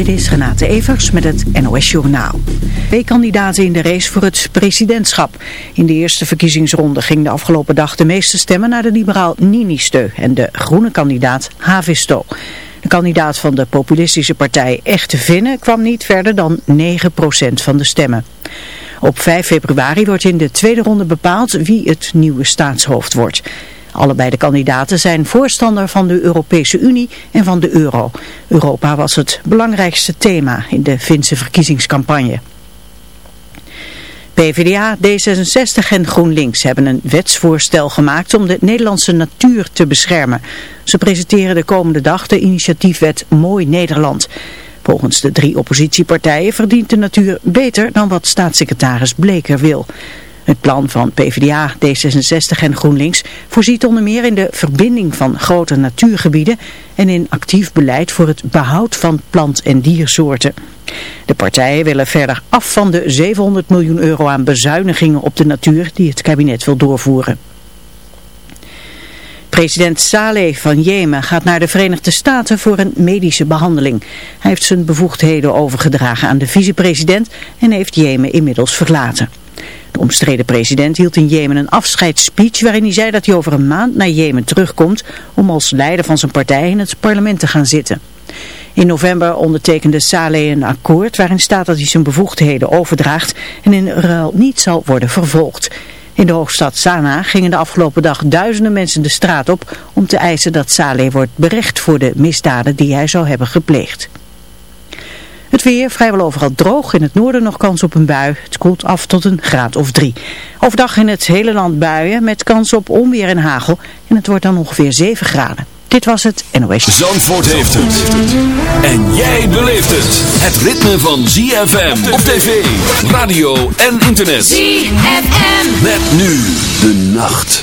Dit is Renate Evers met het NOS Journaal. Twee kandidaten in de race voor het presidentschap. In de eerste verkiezingsronde ging de afgelopen dag de meeste stemmen naar de liberaal Ninistö en de groene kandidaat Havisto. De kandidaat van de populistische partij Echte Vinnen kwam niet verder dan 9% van de stemmen. Op 5 februari wordt in de tweede ronde bepaald wie het nieuwe staatshoofd wordt. Allebei de kandidaten zijn voorstander van de Europese Unie en van de euro. Europa was het belangrijkste thema in de Finse verkiezingscampagne. PvdA, D66 en GroenLinks hebben een wetsvoorstel gemaakt om de Nederlandse natuur te beschermen. Ze presenteren de komende dag de initiatiefwet Mooi Nederland. Volgens de drie oppositiepartijen verdient de natuur beter dan wat staatssecretaris Bleker wil. Het plan van PvdA, D66 en GroenLinks voorziet onder meer in de verbinding van grote natuurgebieden en in actief beleid voor het behoud van plant- en diersoorten. De partijen willen verder af van de 700 miljoen euro aan bezuinigingen op de natuur die het kabinet wil doorvoeren. President Saleh van Jemen gaat naar de Verenigde Staten voor een medische behandeling. Hij heeft zijn bevoegdheden overgedragen aan de vicepresident en heeft Jemen inmiddels verlaten. De omstreden president hield in Jemen een afscheidsspeech waarin hij zei dat hij over een maand naar Jemen terugkomt om als leider van zijn partij in het parlement te gaan zitten. In november ondertekende Saleh een akkoord waarin staat dat hij zijn bevoegdheden overdraagt en in ruil niet zal worden vervolgd. In de hoofdstad Sanaa gingen de afgelopen dag duizenden mensen de straat op om te eisen dat Saleh wordt berecht voor de misdaden die hij zou hebben gepleegd. Het weer vrijwel overal droog. In het noorden nog kans op een bui. Het koelt af tot een graad of drie. Overdag in het hele land buien met kans op onweer en hagel. En het wordt dan ongeveer 7 graden. Dit was het NOS. Zandvoort heeft het. En jij beleeft het. Het ritme van ZFM op tv, radio en internet. ZFM. Met nu de nacht.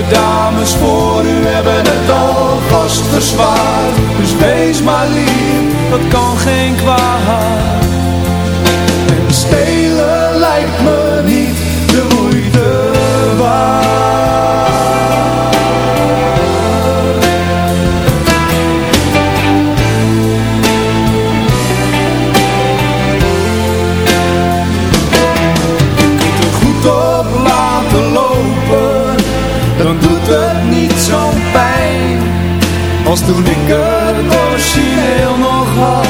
De dames voor u hebben het al vast. Dus wees maar lief, dat kan geen kwaad. En stelen lijkt me niet Als toen ik het origineel nog had.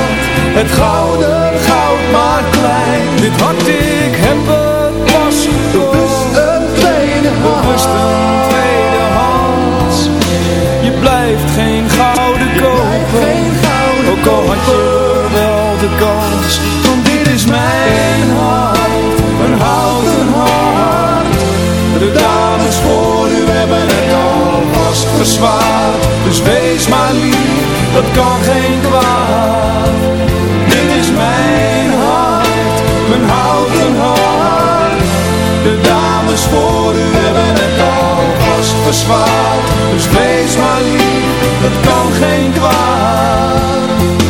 Het gouden goud maar klein. Dit hart ik heb het pas Bewust een tweede hand. Een tweede hand. Je blijft geen gouden kopen. Ook al had je wel de kans verzwaard dus wees maar lief, dat kan geen kwaad. Dit is mijn hart, mijn houten hart. De dames voor u hebben het al vast verzwaard. Dus wees maar lief, dat kan geen kwaad.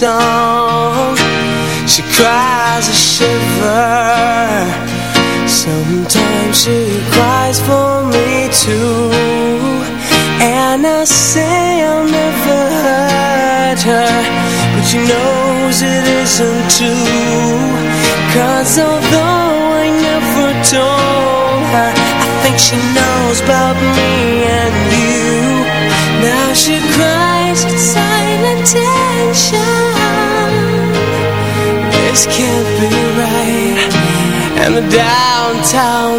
sun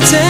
Just tell